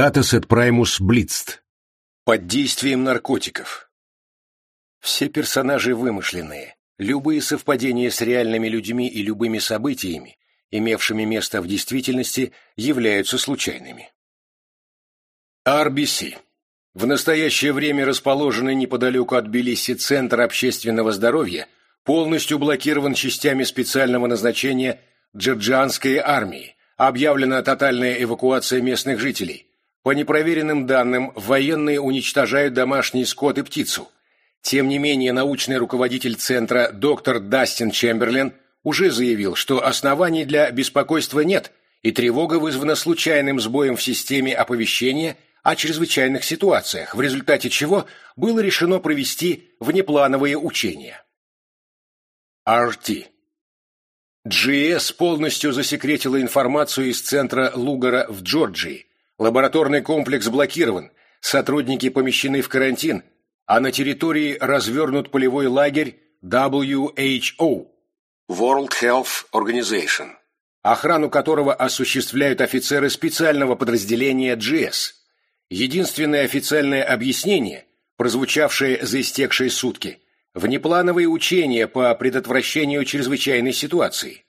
Датасет Праймус Блицт. Под действием наркотиков. Все персонажи вымышленные. Любые совпадения с реальными людьми и любыми событиями, имевшими место в действительности, являются случайными. RBC. В настоящее время расположенный неподалеку от Тбилиси Центр общественного здоровья полностью блокирован частями специального назначения Джорджианской армии, объявлена тотальная эвакуация местных жителей, по непроверенным данным, военные уничтожают домашний скот и птицу. Тем не менее, научный руководитель центра доктор Дастин Чемберлен уже заявил, что оснований для беспокойства нет, и тревога вызвана случайным сбоем в системе оповещения о чрезвычайных ситуациях, в результате чего было решено провести внеплановые учения. RT GS полностью засекретила информацию из центра Лугара в Джорджии, Лабораторный комплекс блокирован, сотрудники помещены в карантин, а на территории развернут полевой лагерь WHO World Health Organization, охрану которого осуществляют офицеры специального подразделения GS. Единственное официальное объяснение, прозвучавшее за истекшие сутки, внеплановые учения по предотвращению чрезвычайной ситуации.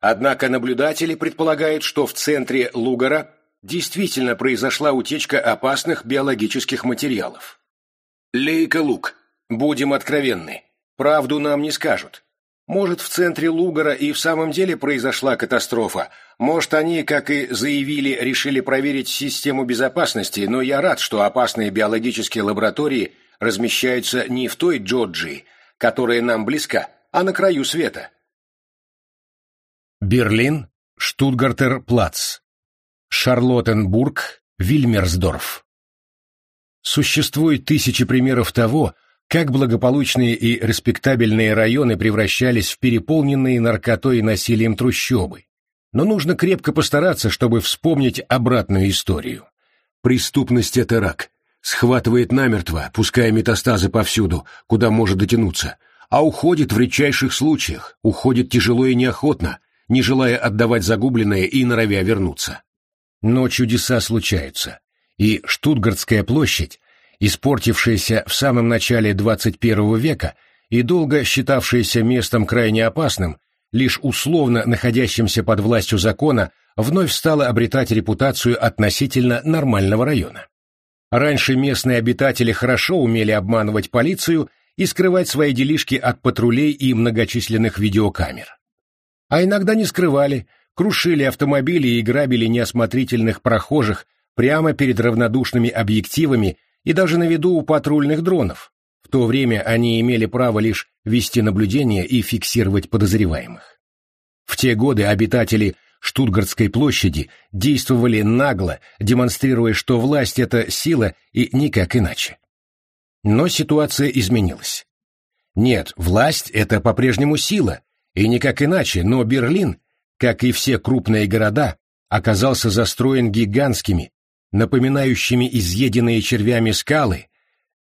Однако наблюдатели предполагают, что в центре Лугара действительно произошла утечка опасных биологических материалов. Лейка Лук, будем откровенны, правду нам не скажут. Может, в центре Лугара и в самом деле произошла катастрофа. Может, они, как и заявили, решили проверить систему безопасности, но я рад, что опасные биологические лаборатории размещаются не в той Джорджии, которая нам близка, а на краю света. Берлин, Штутгартер-Плац, Шарлоттенбург, Вильмерсдорф. Существует тысячи примеров того, как благополучные и респектабельные районы превращались в переполненные наркотой и насилием трущобы. Но нужно крепко постараться, чтобы вспомнить обратную историю. Преступность — это рак. Схватывает намертво, пуская метастазы повсюду, куда может дотянуться, а уходит в редчайших случаях, уходит тяжело и неохотно, не желая отдавать загубленное и норовя вернуться. Но чудеса случаются, и Штутгартская площадь, испортившаяся в самом начале 21 века и долго считавшаяся местом крайне опасным, лишь условно находящимся под властью закона, вновь стала обретать репутацию относительно нормального района. Раньше местные обитатели хорошо умели обманывать полицию и скрывать свои делишки от патрулей и многочисленных видеокамер. А иногда не скрывали, крушили автомобили и грабили неосмотрительных прохожих прямо перед равнодушными объективами и даже на виду у патрульных дронов. В то время они имели право лишь вести наблюдение и фиксировать подозреваемых. В те годы обитатели Штутгартской площади действовали нагло, демонстрируя, что власть — это сила и никак иначе. Но ситуация изменилась. Нет, власть — это по-прежнему сила, и никак иначе, но Берлин как и все крупные города, оказался застроен гигантскими, напоминающими изъеденные червями скалы,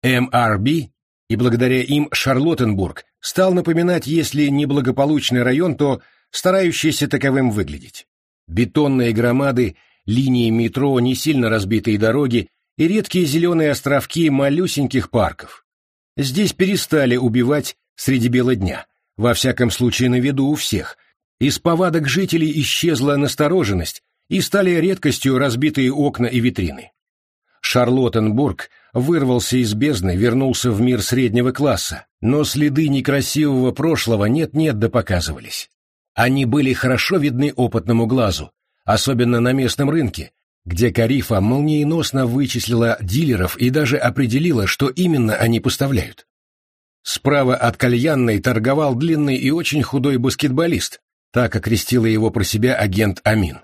МРБ, и благодаря им Шарлоттенбург стал напоминать, если не благополучный район, то старающийся таковым выглядеть. Бетонные громады, линии метро, не сильно разбитые дороги и редкие зеленые островки малюсеньких парков. Здесь перестали убивать среди бела дня, во всяком случае на виду у всех – из повадок жителей исчезла настороженность, и стали редкостью разбитые окна и витрины. Шарлоттенбург вырвался из бездны, вернулся в мир среднего класса, но следы некрасивого прошлого нет-нет да показывались. Они были хорошо видны опытному глазу, особенно на местном рынке, где Карифа молниеносно вычислила дилеров и даже определила, что именно они поставляют. Справа от кальянной торговал длинный и очень худой баскетболист, так окрестила его про себя агент Амин.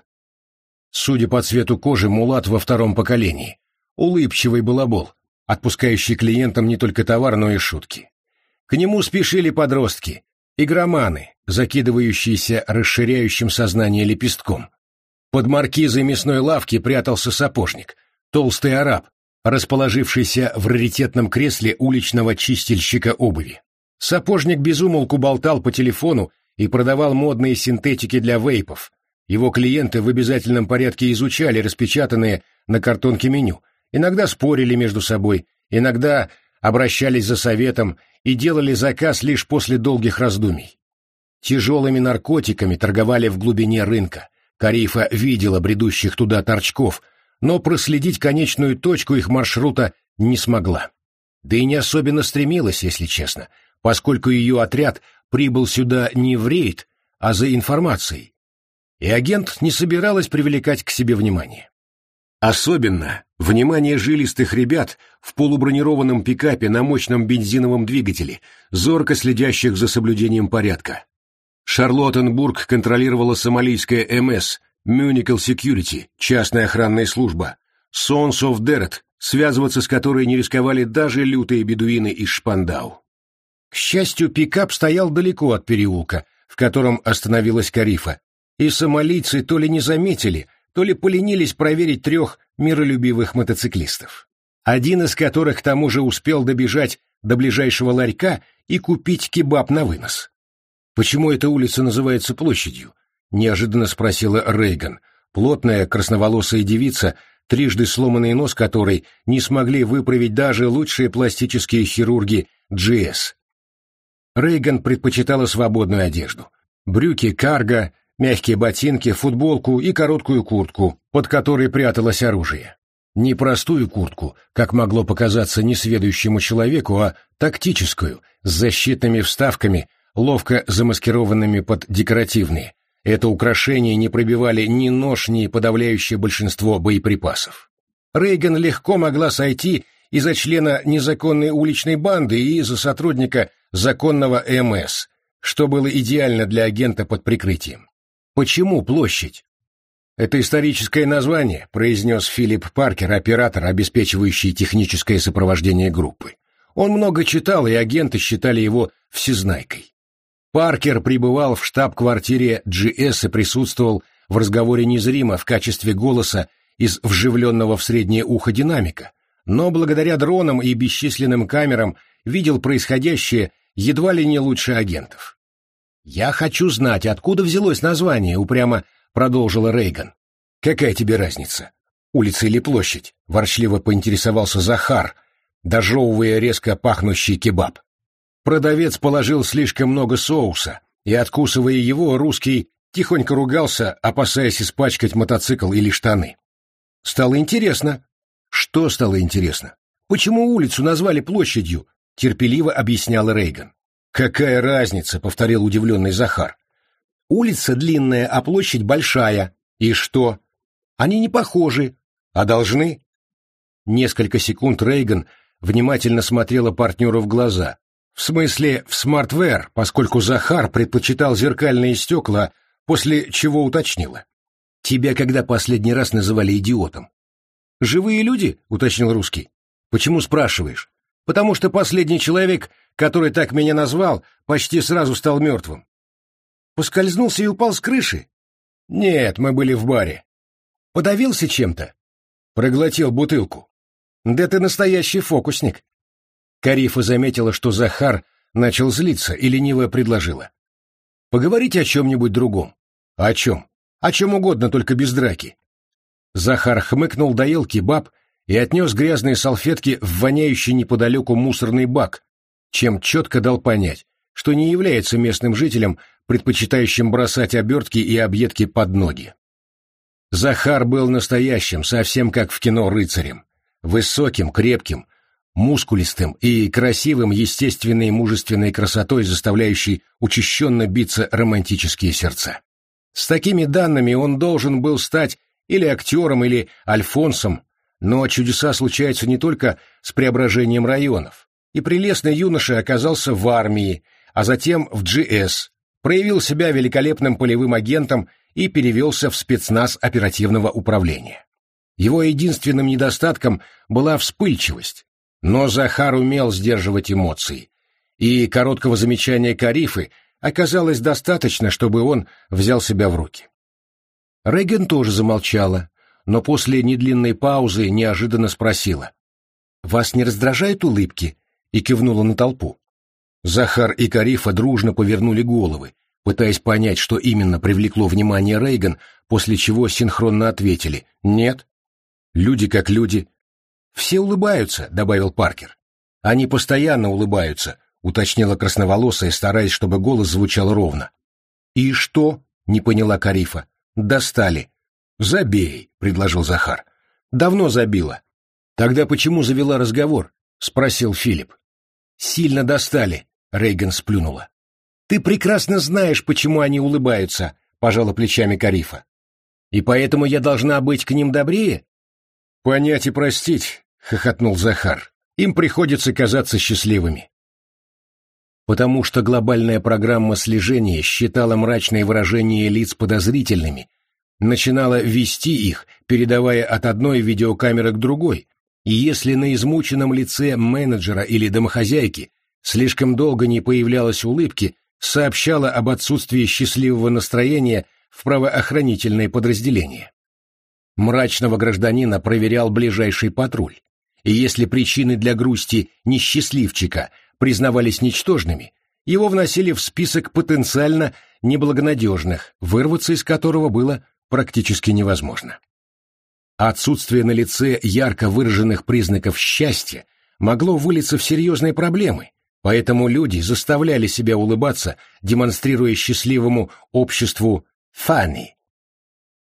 Судя по цвету кожи, мулат во втором поколении. Улыбчивый балабол, отпускающий клиентам не только товар, но и шутки. К нему спешили подростки, игроманы, закидывающиеся расширяющим сознание лепестком. Под маркизой мясной лавки прятался сапожник, толстый араб, расположившийся в раритетном кресле уличного чистильщика обуви. Сапожник безумолку болтал по телефону и продавал модные синтетики для вейпов. Его клиенты в обязательном порядке изучали распечатанные на картонке меню, иногда спорили между собой, иногда обращались за советом и делали заказ лишь после долгих раздумий. Тяжелыми наркотиками торговали в глубине рынка. Карифа видела бредущих туда торчков, но проследить конечную точку их маршрута не смогла. Да и не особенно стремилась, если честно, поскольку ее отряд прибыл сюда не в рейд, а за информацией, и агент не собиралась привлекать к себе внимание. Особенно внимание жилистых ребят в полубронированном пикапе на мощном бензиновом двигателе, зорко следящих за соблюдением порядка. Шарлоттенбург контролировала сомалийская МС, Мюникл Security, частная охранная служба, Sons of Deret, связываться с которой не рисковали даже лютые бедуины из Шпандау. К счастью, пикап стоял далеко от переулка, в котором остановилась Карифа, и сомалийцы то ли не заметили, то ли поленились проверить трех миролюбивых мотоциклистов. Один из которых к тому же успел добежать до ближайшего ларька и купить кебаб на вынос. «Почему эта улица называется площадью?» — неожиданно спросила Рейган, плотная красноволосая девица, трижды сломанный нос которой не смогли выправить даже лучшие пластические хирурги GS. Рейган предпочитала свободную одежду. Брюки, карго, мягкие ботинки, футболку и короткую куртку, под которой пряталось оружие. Не простую куртку, как могло показаться несведущему человеку, а тактическую, с защитными вставками, ловко замаскированными под декоративные. Это украшение не пробивали ни нож, ни подавляющее большинство боеприпасов. Рейган легко могла сойти и за члена незаконной уличной банды, и за сотрудника законного МС, что было идеально для агента под прикрытием. Почему площадь? Это историческое название, произнес Филипп Паркер, оператор, обеспечивающий техническое сопровождение группы. Он много читал, и агенты считали его всезнайкой. Паркер пребывал в штаб-квартире GS и присутствовал в разговоре незримо в качестве голоса из вживленного в среднее ухо динамика, но благодаря дронам и бесчисленным камерам видел происходящее едва ли не лучше агентов. «Я хочу знать, откуда взялось название», — упрямо продолжила Рейган. «Какая тебе разница? Улица или площадь?» — ворчливо поинтересовался Захар, дожевывая резко пахнущий кебаб. Продавец положил слишком много соуса, и, откусывая его, русский тихонько ругался, опасаясь испачкать мотоцикл или штаны. Стало интересно. Что стало интересно? Почему улицу назвали площадью? Терпеливо объясняла Рейган. «Какая разница?» — повторил удивленный Захар. «Улица длинная, а площадь большая. И что? Они не похожи, а должны?» Несколько секунд Рейган внимательно смотрела партнеру в глаза. В смысле, в смартвер, поскольку Захар предпочитал зеркальные стекла, после чего уточнила. «Тебя когда последний раз называли идиотом?» «Живые люди?» — уточнил русский. «Почему спрашиваешь?» «Потому что последний человек, который так меня назвал, почти сразу стал мертвым. Поскользнулся и упал с крыши? Нет, мы были в баре. Подавился чем-то? Проглотил бутылку. Да ты настоящий фокусник. Карифа заметила, что Захар начал злиться и лениво предложила. Поговорите о чем-нибудь другом. О чем? О чем угодно, только без драки. Захар хмыкнул, доел кебаб и отнес грязные салфетки в воняющий неподалеку мусорный бак, чем четко дал понять, что не является местным жителем, предпочитающим бросать обертки и объедки под ноги. Захар был настоящим, совсем как в кино рыцарем. Высоким, крепким, мускулистым и красивым естественной мужественной красотой, заставляющей учащенно биться романтические сердца. С такими данными он должен был стать или актером, или альфонсом, но чудеса случаются не только с преображением районов и прелестный юноша оказался в армии, а затем в GS, проявил себя великолепным полевым агентом и перевелся в спецназ оперативного управления. Его единственным недостатком была вспыльчивость, но Захар умел сдерживать эмоции, и короткого замечания Карифы оказалось достаточно, чтобы он взял себя в руки. Реген тоже замолчала, но после недлинной паузы неожиданно спросила. «Вас не раздражают улыбки, и кивнула на толпу. Захар и Карифа дружно повернули головы, пытаясь понять, что именно привлекло внимание Рейган, после чего синхронно ответили «нет». Люди как люди. «Все улыбаются», — добавил Паркер. «Они постоянно улыбаются», — уточнила красноволосая, стараясь, чтобы голос звучал ровно. «И что?» — не поняла Карифа. «Достали». «Забей», — предложил Захар. «Давно забила». «Тогда почему завела разговор?» — спросил Филипп. «Сильно достали», — Рейган сплюнула. «Ты прекрасно знаешь, почему они улыбаются», — пожала плечами Карифа. «И поэтому я должна быть к ним добрее?» «Понять и простить», — хохотнул Захар. «Им приходится казаться счастливыми». Потому что глобальная программа слежения считала мрачные выражения лиц подозрительными, начинала вести их, передавая от одной видеокамеры к другой, и если на измученном лице менеджера или домохозяйки слишком долго не появлялось улыбки, сообщала об отсутствии счастливого настроения в правоохранительное подразделение. Мрачного гражданина проверял ближайший патруль, и если причины для грусти несчастливчика признавались ничтожными, его вносили в список потенциально неблагонадежных, вырваться из которого было практически невозможно. Отсутствие на лице ярко выраженных признаков счастья могло вылиться в серьезные проблемы, поэтому люди заставляли себя улыбаться, демонстрируя счастливому обществу «funny».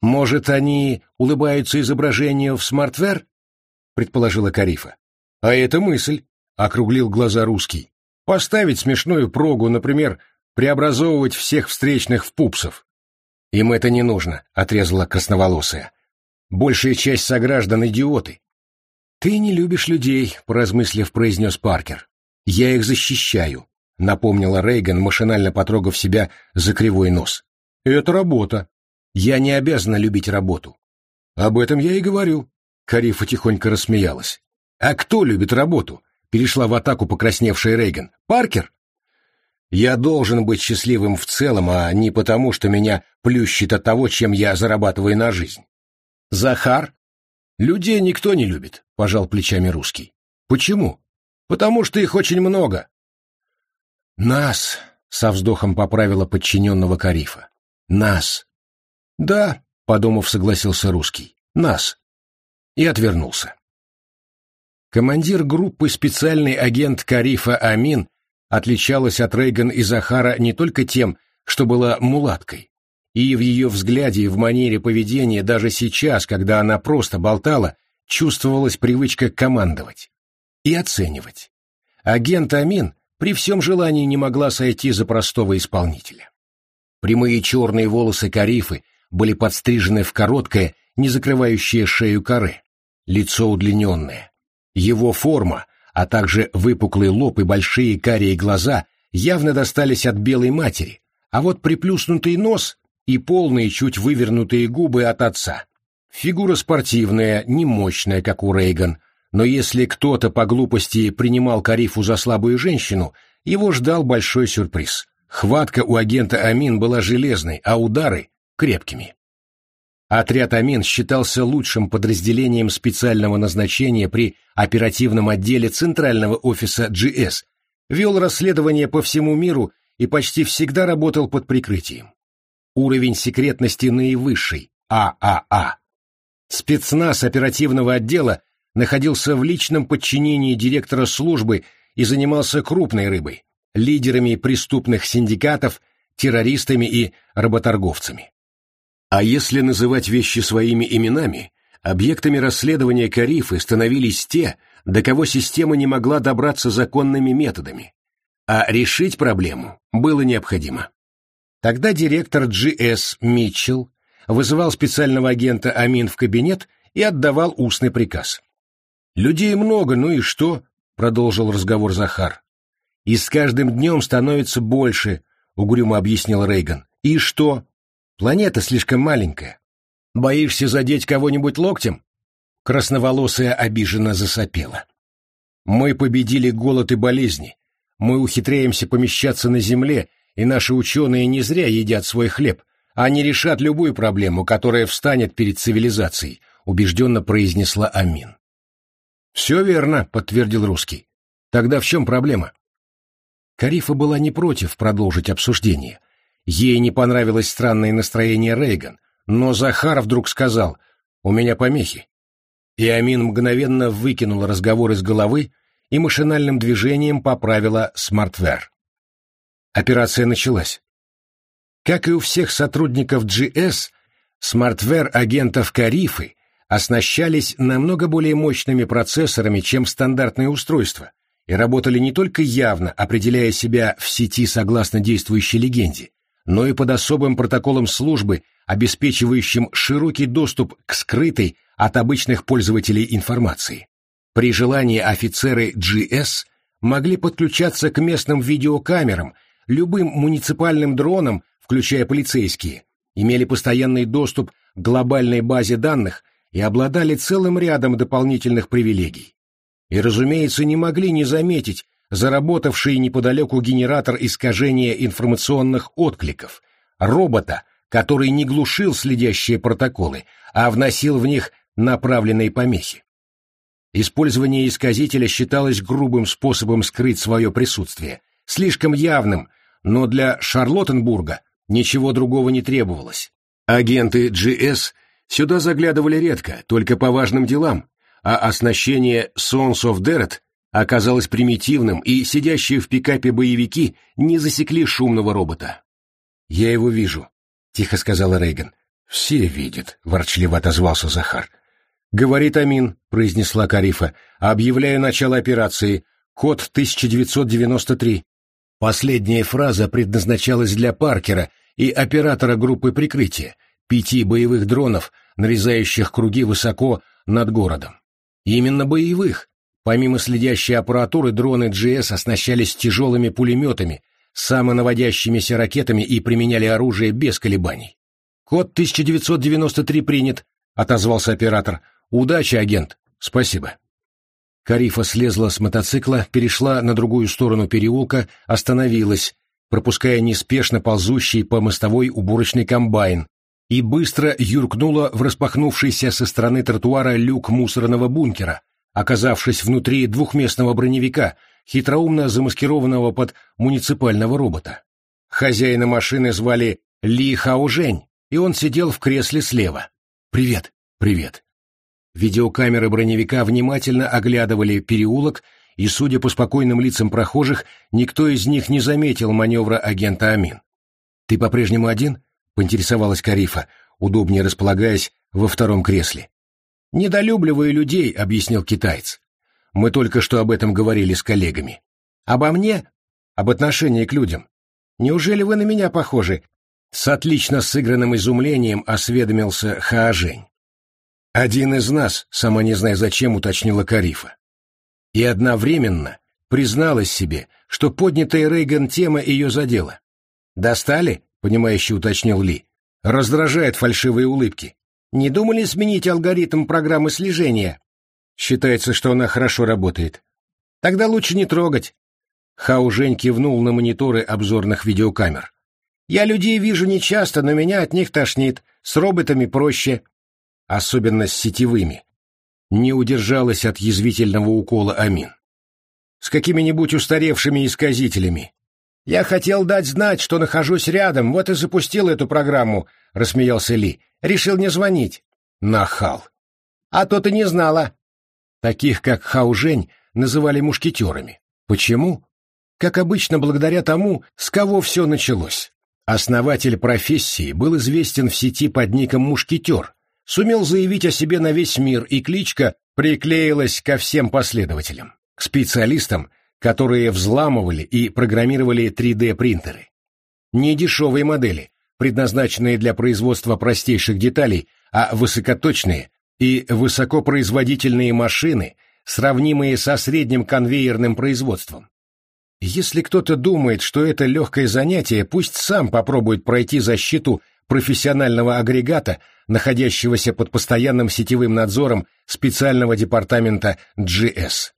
«Может, они улыбаются изображению в смартвер?» — предположила Карифа. «А это мысль», — округлил глаза русский. «Поставить смешную прогу, например, преобразовывать всех встречных в пупсов». «Им это не нужно», — отрезала красноволосая. Большая часть сограждан — идиоты. «Ты не любишь людей», — поразмыслив, произнес Паркер. «Я их защищаю», — напомнила Рейган, машинально потрогав себя за кривой нос. «Это работа. Я не обязана любить работу». «Об этом я и говорю», — Карифа тихонько рассмеялась. «А кто любит работу?» — перешла в атаку покрасневшая Рейган. «Паркер?» «Я должен быть счастливым в целом, а не потому, что меня плющит от того, чем я зарабатываю на жизнь». Захар? Людей никто не любит, пожал плечами русский. Почему? Потому что их очень много. Нас, со вздохом поправила подчиненного Карифа. Нас. Да, подумав, согласился русский. Нас. И отвернулся. Командир группы специальный агент Карифа Амин отличалась от Рейган и Захара не только тем, что была мулаткой, и в ее взгляде и в манере поведения даже сейчас, когда она просто болтала, чувствовалась привычка командовать и оценивать. Агент Амин при всем желании не могла сойти за простого исполнителя. Прямые черные волосы Карифы были подстрижены в короткое, не закрывающее шею коре, лицо удлиненное. Его форма, а также выпуклый лоб и большие карие глаза явно достались от белой матери, а вот приплюснутый нос и полные, чуть вывернутые губы от отца. Фигура спортивная, не мощная, как у Рейган, но если кто-то по глупости принимал Карифу за слабую женщину, его ждал большой сюрприз. Хватка у агента Амин была железной, а удары — крепкими. Отряд Амин считался лучшим подразделением специального назначения при оперативном отделе Центрального офиса GS, вел расследование по всему миру и почти всегда работал под прикрытием. Уровень секретности наивысший, ААА. Спецназ оперативного отдела находился в личном подчинении директора службы и занимался крупной рыбой, лидерами преступных синдикатов, террористами и работорговцами. А если называть вещи своими именами, объектами расследования Карифы становились те, до кого система не могла добраться законными методами, а решить проблему было необходимо. Тогда директор GS Митчелл вызывал специального агента Амин в кабинет и отдавал устный приказ. «Людей много, ну и что?» — продолжил разговор Захар. «И с каждым днем становится больше», — угрюмо объяснил Рейган. «И что? Планета слишком маленькая. Боишься задеть кого-нибудь локтем?» Красноволосая обиженно засопела. «Мы победили голод и болезни. Мы ухитряемся помещаться на Земле и наши ученые не зря едят свой хлеб, они решат любую проблему, которая встанет перед цивилизацией, убежденно произнесла Амин. «Все верно», — подтвердил русский. «Тогда в чем проблема?» Карифа была не против продолжить обсуждение, Ей не понравилось странное настроение Рейган, но Захар вдруг сказал «У меня помехи». И Амин мгновенно выкинул разговор из головы и машинальным движением поправила смартвер. Операция началась. Как и у всех сотрудников GS, смартвер агентов Карифы оснащались намного более мощными процессорами, чем стандартные устройства, и работали не только явно, определяя себя в сети согласно действующей легенде, но и под особым протоколом службы, обеспечивающим широкий доступ к скрытой от обычных пользователей информации. При желании офицеры GS могли подключаться к местным видеокамерам, любым муниципальным дронам, включая полицейские, имели постоянный доступ к глобальной базе данных и обладали целым рядом дополнительных привилегий. И, разумеется, не могли не заметить заработавший неподалеку генератор искажения информационных откликов, робота, который не глушил следящие протоколы, а вносил в них направленные помехи. Использование исказителя считалось грубым способом скрыть свое присутствие, слишком явным, но для Шарлоттенбурга ничего другого не требовалось. Агенты GS Сюда заглядывали редко, только по важным делам, а оснащение Sons of Deret оказалось примитивным, и сидящие в пикапе боевики не засекли шумного робота. «Я его вижу», — тихо сказала Рейган. «Все видят», — ворчливо отозвался Захар. «Говорит Амин», — произнесла Карифа, — «объявляю начало операции. Код 1993». Последняя фраза предназначалась для Паркера и оператора группы прикрытия, пяти боевых дронов, нарезающих круги высоко над городом. Именно боевых. Помимо следящей аппаратуры, дроны GS оснащались тяжелыми пулеметами, самонаводящимися ракетами и применяли оружие без колебаний. «Код 1993 принят», — отозвался оператор. «Удачи, агент». «Спасибо». Карифа слезла с мотоцикла, перешла на другую сторону переулка, остановилась, пропуская неспешно ползущий по мостовой уборочный комбайн, и быстро юркнула в распахнувшийся со стороны тротуара люк мусорного бункера, оказавшись внутри двухместного броневика, хитроумно замаскированного под муниципального робота. Хозяина машины звали Ли Хаужень, и он сидел в кресле слева. «Привет, привет». Видеокамеры броневика внимательно оглядывали переулок, и, судя по спокойным лицам прохожих, никто из них не заметил маневра агента Амин. «Ты по-прежнему один?» — поинтересовалась Карифа, удобнее располагаясь во втором кресле. «Недолюбливаю людей», — объяснил китаец. «Мы только что об этом говорили с коллегами. Обо мне? Об отношении к людям. Неужели вы на меня похожи?» С отлично сыгранным изумлением осведомился Хаажень. «Один из нас, сама не зная зачем, уточнила Карифа. И одновременно призналась себе, что поднятая Рейган тема ее задела. «Достали?» понимающе уточнил Ли. Раздражает фальшивые улыбки. Не думали сменить алгоритм программы слежения? Считается, что она хорошо работает. Тогда лучше не трогать. Хау Жень кивнул на мониторы обзорных видеокамер. Я людей вижу нечасто, но меня от них тошнит. С роботами проще. Особенно с сетевыми. Не удержалась от язвительного укола Амин. С какими-нибудь устаревшими исказителями. «Я хотел дать знать, что нахожусь рядом, вот и запустил эту программу», — рассмеялся Ли. «Решил не звонить». «Нахал». «А то ты не знала». Таких, как Хаужень, называли мушкетерами. Почему? Как обычно, благодаря тому, с кого все началось. Основатель профессии был известен в сети под ником «Мушкетер», сумел заявить о себе на весь мир, и кличка приклеилась ко всем последователям. К специалистам, которые взламывали и программировали 3D-принтеры. Не дешевые модели, предназначенные для производства простейших деталей, а высокоточные и высокопроизводительные машины, сравнимые со средним конвейерным производством. Если кто-то думает, что это легкое занятие, пусть сам попробует пройти защиту профессионального агрегата, находящегося под постоянным сетевым надзором специального департамента GS.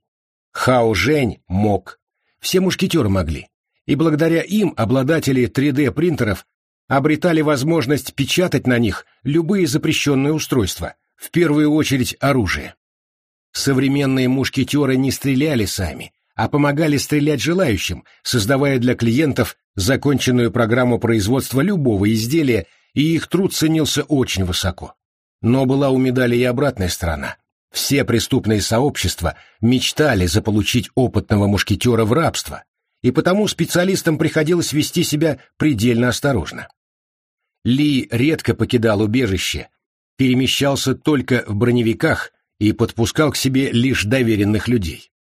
Хао Жень мог. Все мушкетеры могли. И благодаря им обладатели 3D-принтеров обретали возможность печатать на них любые запрещенные устройства, в первую очередь оружие. Современные мушкетеры не стреляли сами, а помогали стрелять желающим, создавая для клиентов законченную программу производства любого изделия, и их труд ценился очень высоко. Но была у медали и обратная сторона. Все преступные сообщества мечтали заполучить опытного мушкетера в рабство, и потому специалистам приходилось вести себя предельно осторожно. Ли редко покидал убежище, перемещался только в броневиках и подпускал к себе лишь доверенных людей.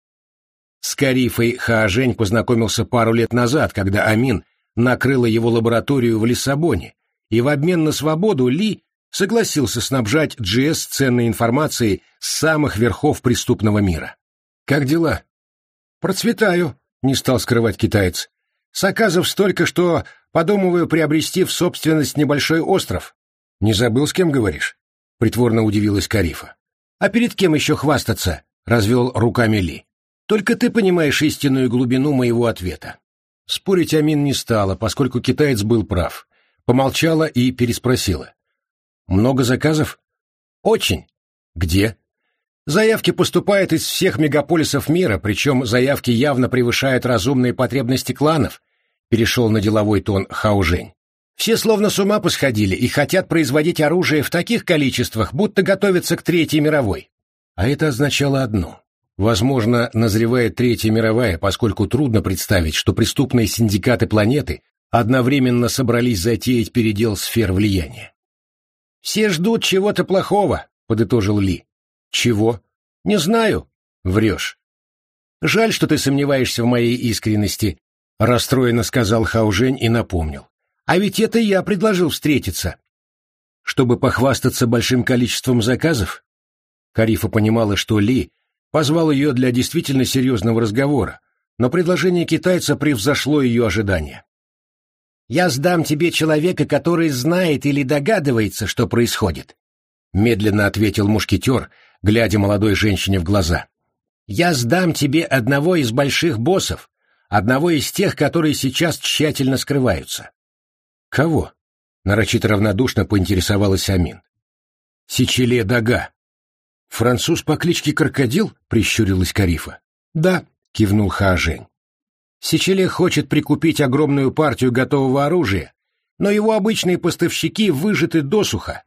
С Карифой Хаажень познакомился пару лет назад, когда Амин накрыла его лабораторию в Лиссабоне, и в обмен на свободу Ли согласился снабжать GS ценной информацией с самых верхов преступного мира. «Как дела?» «Процветаю», — не стал скрывать китаец. «Заказов столько, что подумываю приобрести в собственность небольшой остров». «Не забыл, с кем говоришь?» — притворно удивилась Карифа. «А перед кем еще хвастаться?» — развел руками Ли. «Только ты понимаешь истинную глубину моего ответа». Спорить Амин не стала, поскольку китаец был прав. Помолчала и переспросила. Много заказов? Очень. Где? Заявки поступают из всех мегаполисов мира, причем заявки явно превышают разумные потребности кланов, перешел на деловой тон Хаужень. Все словно с ума посходили и хотят производить оружие в таких количествах, будто готовятся к Третьей мировой. А это означало одно. Возможно, назревает Третья мировая, поскольку трудно представить, что преступные синдикаты планеты одновременно собрались затеять передел сфер влияния. «Все ждут чего-то плохого», — подытожил Ли. «Чего?» «Не знаю». «Врешь». «Жаль, что ты сомневаешься в моей искренности», — расстроенно сказал Хаужень и напомнил. «А ведь это я предложил встретиться». «Чтобы похвастаться большим количеством заказов?» Карифа понимала, что Ли позвал ее для действительно серьезного разговора, но предложение китайца превзошло ее ожидания. Я сдам тебе человека, который знает или догадывается, что происходит. Медленно ответил мушкетер, глядя молодой женщине в глаза. Я сдам тебе одного из больших боссов, одного из тех, которые сейчас тщательно скрываются. Кого? Нарочито равнодушно поинтересовалась Амин. Сичеле Дага. Француз по кличке Крокодил? Прищурилась Карифа. Да, кивнул Хаажень. Сечеле хочет прикупить огромную партию готового оружия, но его обычные поставщики выжаты досуха.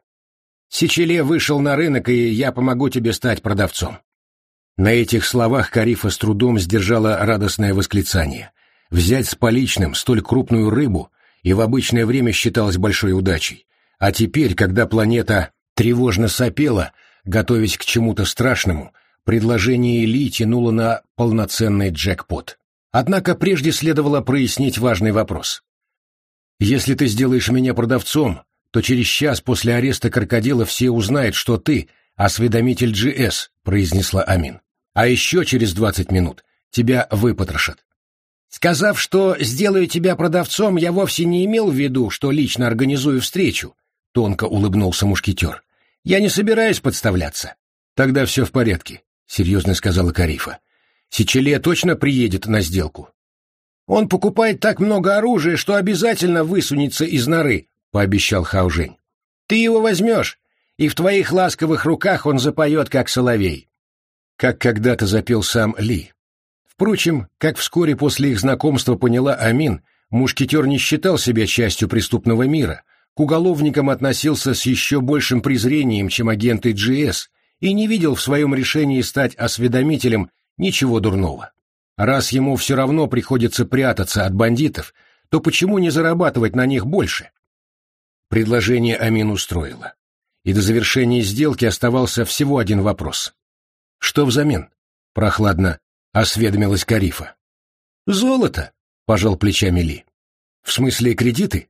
Сечеле вышел на рынок, и я помогу тебе стать продавцом. На этих словах Карифа с трудом сдержала радостное восклицание. Взять с поличным столь крупную рыбу и в обычное время считалось большой удачей. А теперь, когда планета тревожно сопела, готовясь к чему-то страшному, предложение Ли тянуло на полноценный джекпот. Однако прежде следовало прояснить важный вопрос. «Если ты сделаешь меня продавцом, то через час после ареста крокодила все узнают, что ты — осведомитель GS», — произнесла Амин. «А еще через двадцать минут тебя выпотрошат». «Сказав, что сделаю тебя продавцом, я вовсе не имел в виду, что лично организую встречу», — тонко улыбнулся мушкетер. «Я не собираюсь подставляться». «Тогда все в порядке», — серьезно сказала Карифа. Сичеле точно приедет на сделку. Он покупает так много оружия, что обязательно высунется из норы, — пообещал Хаужень. Ты его возьмешь, и в твоих ласковых руках он запоет, как соловей. Как когда-то запел сам Ли. Впрочем, как вскоре после их знакомства поняла Амин, мушкетер не считал себя частью преступного мира, к уголовникам относился с еще большим презрением, чем агенты GS, и не видел в своем решении стать осведомителем Ничего дурного. Раз ему все равно приходится прятаться от бандитов, то почему не зарабатывать на них больше? Предложение Амин устроило. И до завершения сделки оставался всего один вопрос. Что взамен? Прохладно осведомилась Карифа. Золото, пожал плечами Ли. В смысле кредиты?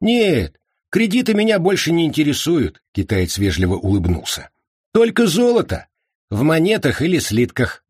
Нет, кредиты меня больше не интересуют, китаец вежливо улыбнулся. Только золото, в монетах или слитках.